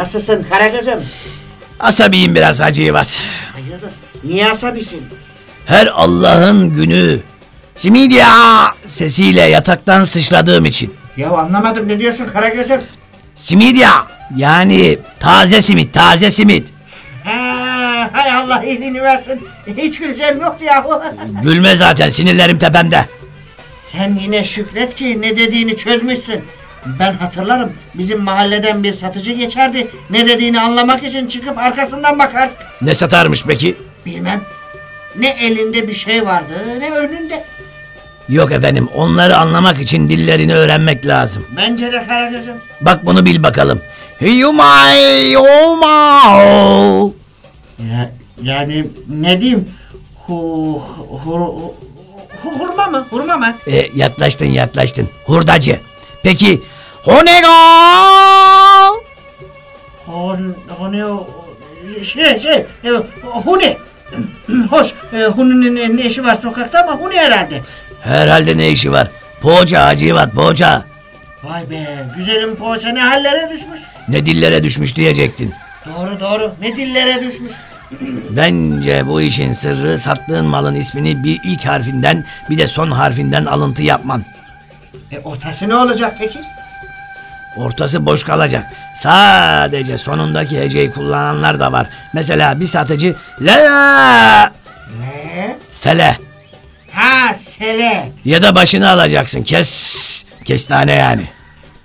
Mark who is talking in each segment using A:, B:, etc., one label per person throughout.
A: Nasılsın Karagöz'üm?
B: Asabiyim biraz Hacivat.
A: Hayırdır? Niye asabisin?
B: Her Allah'ın günü. Simidya sesiyle yataktan sıçradığım için.
A: Ya anlamadım ne diyorsun Karagöz'üm?
B: Simidya yani taze simit taze simit.
A: Ha, hay Allah iyiliğini versin. Hiç güleceğim yoktu yahu.
B: Gülme zaten sinirlerim tepemde.
A: Sen yine şükret ki ne dediğini çözmüşsün. Ben hatırlarım bizim mahalleden bir satıcı geçerdi. Ne dediğini anlamak için çıkıp arkasından bakardık.
B: Ne satarmış peki?
A: Bilmem. Ne elinde bir şey vardı ne önünde.
B: Yok efendim onları anlamak için dillerini öğrenmek lazım.
A: Bence de Karagöz'üm.
B: Bak bunu bil bakalım. Hiyumay yomao.
A: Ya, yani ne diyeyim? Hu, hu, hu, hu- hurma mı? Hurma mı?
B: E, yaklaştın yaklaştın. Hurdacı. Peki Honego.
A: Hon, hone, şey, şey, e, huni. Hoş, e, Huni'nin ne, ne işi var sokakta ama Huni herhalde.
B: Herhalde ne işi var? Poğaça Hacivat poğaça.
A: Vay be, güzelim poğaça ne hallere düşmüş.
B: Ne dillere düşmüş diyecektin.
A: Doğru doğru, ne dillere düşmüş.
B: Bence bu işin sırrı sattığın malın ismini bir ilk harfinden bir de son harfinden alıntı yapman.
A: E, ortası ne olacak peki?
B: Ortası boş kalacak. Sadece sonundaki heceyi kullananlar da var. Mesela bir satıcı la
A: Ne?
B: sele
A: Ha, sele.
B: ya da başını alacaksın. Kes kestane yani.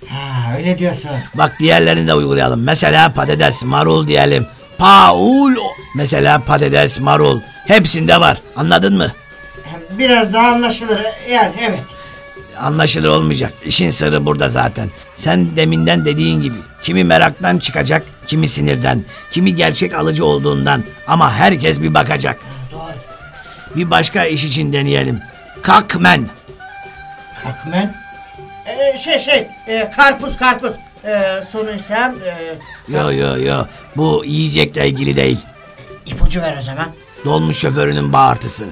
A: Ha, öyle diyorsun.
B: Bak diğerlerini de uygulayalım. Mesela patates, marul diyelim. Paul mesela patates, marul. Hepsinde var. Anladın mı?
A: Biraz daha anlaşılır. Yani evet.
B: Anlaşılır olmayacak. İşin sırrı burada zaten. Sen deminden dediğin gibi. Kimi meraktan çıkacak, kimi sinirden, kimi gerçek alıcı olduğundan. Ama herkes bir bakacak.
A: Doğru.
B: Bir başka iş için deneyelim. Kakmen.
A: Kalkmen. Ee, şey şey, e, karpuz karpuz. Ee, sonuysa e,
B: Yo yo yo. Bu yiyecekle ilgili değil.
A: ipucu ver o zaman.
B: Dolmuş şoförünün bağırtısı.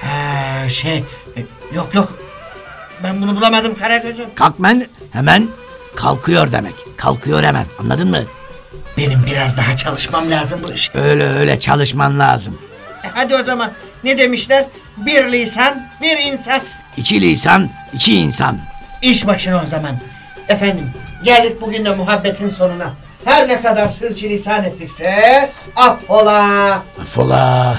A: Ha, şey, e, yok yok. Ben bunu bulamadım Karagöz'üm.
B: Kakmen hemen kalkıyor demek. Kalkıyor hemen. Anladın mı?
A: Benim biraz daha çalışmam lazım bu iş.
B: Öyle öyle çalışman lazım.
A: E, hadi o zaman. Ne demişler? Bir lisan, bir insan.
B: İki lisan, iki insan.
A: İş başına o zaman. Efendim, geldik bugün de muhabbetin sonuna. Her ne kadar sürçülisan ettikse affola.
B: Fola.